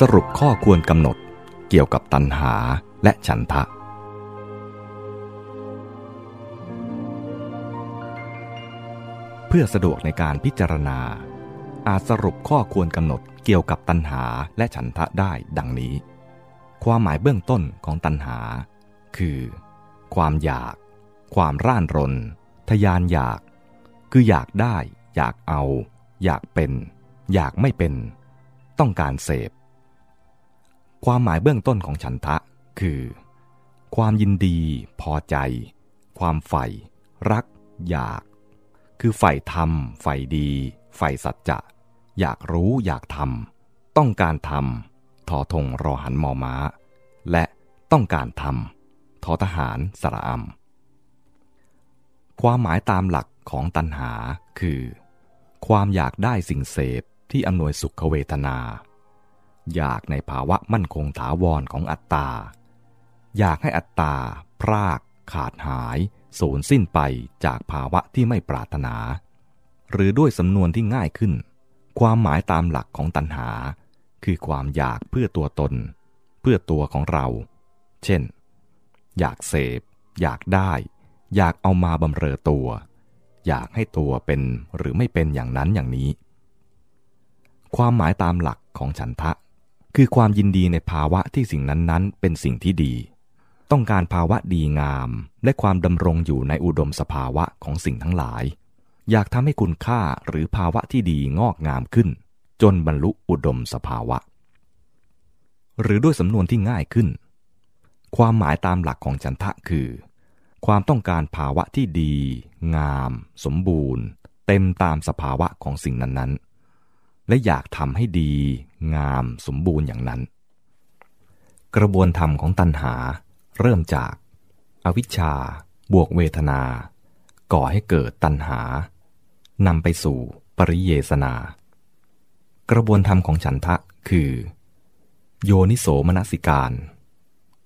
สรุปข้อควรกำหนดเกี่ยวกับตัณหาและฉันทะ เพื่อสะดวกในการพิจารณา อาจสรุปข้อควรกำหนดเกี่ยวกับตัณหาและฉันทะได้ดังนี้ ความหมายเบื้องต้นของตัณหา คือ ความอยาก ความร่านรน ทยานอยาก คืออยากได้ อยากเอา อยากเป็น อยากไม่เป็น ต้องการเสพ ความหมายเบื้องต้นของฉันทะ คือ ความยินดี พอใจ ความใฝ่รัก อยาก คือใฝ่ธรรมใฝ่ดีใฝ่สัจจะ อยากรู้อยากทำต้องการทำทอทงรอหันมอม้า และต้องการทำทอทหารสระอัมความหมายตามหลักของตัณหาคือ ความอยากได้สิ่งเสพที่อำนวยสุขเวทนา อยากในภาวะมั่นคงถาวรของอัตตา อยากให้อัตตา พราก ขาดหาย สูญสิ้นไปจากภาวะที่ไม่ปรารถนา หรือด้วยสำนวนที่ง่ายขึ้น ความหมายตามหลักของตัณหา คือความอยากเพื่อตัวตน เพื่อตัวของเรา เช่น อยากเสพ อยากได้ อยากเอามาบำเรอตัว อยากให้ตัวเป็นหรือไม่เป็นอย่างนั้นอย่างนี้ ความหมายตามหลักของฉันทะ คือความยินดีในภาวะที่สิ่งนั้นๆ เป็นสิ่งที่ดี ต้องการภาวะดีงาม และความดำรงอยู่ในอุดมสภาวะของสิ่งทั้งหลาย อยากทำให้คุณค่าหรือภาวะที่ดีงอกงามขึ้น จนบรรลุอุดมสภาวะ หรือด้วยสำนวนที่ง่ายขึ้น ความหมายตามหลักของฉันทะคือ ความต้องการภาวะที่ดี งาม สมบูรณ์ เต็มตามสภาวะของสิ่งนั้นๆ และอยากทำให้ดี งามสมบูรณ์อย่างนั้น กระบวนธรรมของตัณหาเริ่มจากอวิชชา บวกเวทนา ก่อให้เกิดตัณหานำไปสู่ปริเยสนา กระบวนธรรมของฉันทะคือ โยนิโสมนสิการ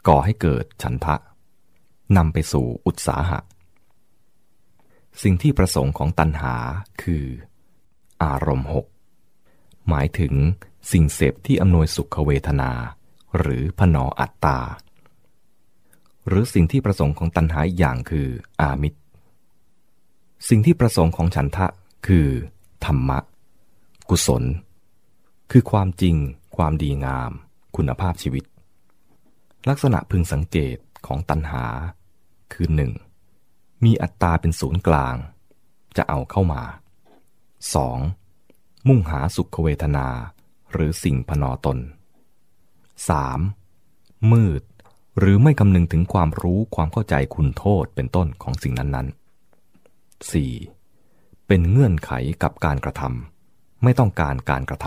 ก่อให้เกิดฉันทะนำไปสู่อุตสาหะ สิ่งที่ประสงค์ของตัณหาคือ อารมณ์หก หมายถึงสิ่งเสพที่อำนวยสุขเวทนา หรือพนออัตตา หรือสิ่งที่ประสงค์ของตัณหาอย่างคืออามิตร สิ่งที่ประสงค์ของฉันทะคือ ธรรมะ กุศล คือความจริง ความดีงาม คุณภาพชีวิต ลักษณะพึงสังเกตของตัณหา คือหนึ่งมีอัตตาเป็นศูนย์กลาง จะเอาเข้ามา 2. มุ่งหาสุขเวทนา หรือสิ่งพนอตน 3. มืด หรือไม่คำนึงถึงความรู้ความเข้าใจคุณโทษเป็นต้นของสิ่งนั้นๆ 4. เป็นเงื่อนไขกับการกระทำไม่ต้องการการกระท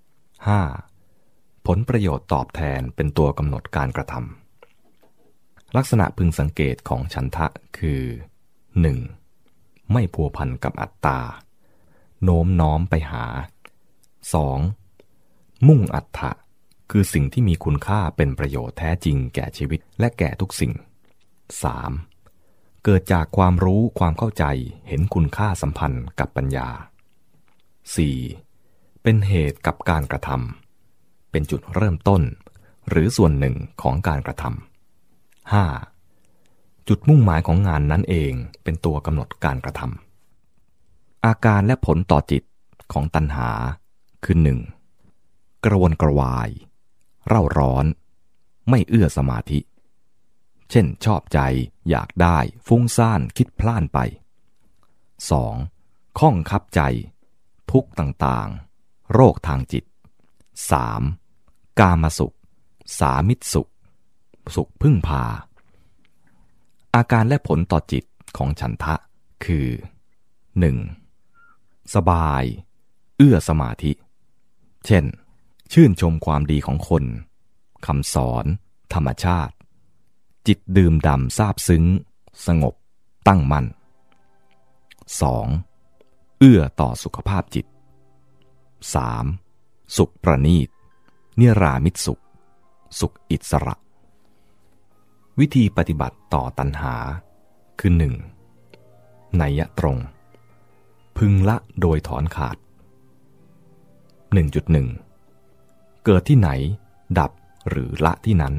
ำ 5. ผลประโยชน์ตอบแทนเป็นตัวกำหนดการกระทำลักษณะพึงสังเกตของฉันทะคือ 1. ไม่พัวพันกับอัตตา โน้มน้อมไปหา 2. มุ่งอัตถะคือสิ่งที่มีคุณค่าเป็นประโยชน์แท้จริงแก่ชีวิตและแก่ทุกสิ่ง 3. เกิดจากความรู้ความเข้าใจเห็นคุณค่าสัมพันธ์กับปัญญา 4. เป็นเหตุกับการกระทำเป็นจุดเริ่มต้น หรือส่วนหนึ่งของการกระทำ 5. จุดมุ่งหมายของงานนั้นเองเป็นตัวกำหนดการกระทำ อาการและผลต่อจิตของตัณหาคือหนึ่งกระวนกระวาย เร่าร้อน ไม่เอื้อสมาธิ เช่นชอบใจอยากได้ฟุ้งซ่านคิดพล่านไป 2. ข้องคับใจ ทุกต่างๆ โรคทางจิต 3. กามสุข สามิตสุข สุขพึ่งพา อาการและผลต่อจิตของฉันทะคือ 1. สบาย เอื้อสมาธิ เช่น ชื่นชมความดีของคนคำสอน ธรรมชาติ จิตดื่มดำซาบซึ้ง สงบ ตั้งมั่น 2. เอื้อต่อสุขภาพจิต 3. สุขประณีตเนรามิตสุข สุขอิสระ วิธีปฏิบัติต่อตัณหาคือหนึ่งนัยตรง พึงละโดยถอนขาด 1.1 เกิดที่ไหน ดับหรือละที่นั้น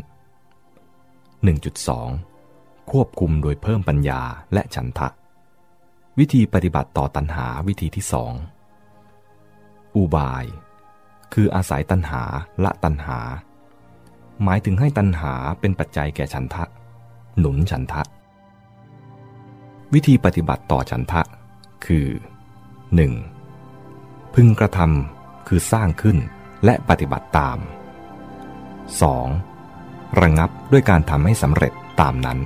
1.2 ควบคุมโดยเพิ่มปัญญาและฉันทะ วิธีปฏิบัติต่อตัณหาวิธีที่สองอุบาย คืออาศัยตัณหาละตัณหา หมายถึงให้ตัณหาเป็นปัจจัยแก่ฉันทะ หนุนฉันทะ วิธีปฏิบัติต่อฉันทะ คือ 1. พึงกระทำคือสร้างขึ้นและปฏิบัติตาม 2. ระงับด้วยการทำให้สำเร็จตามนั้น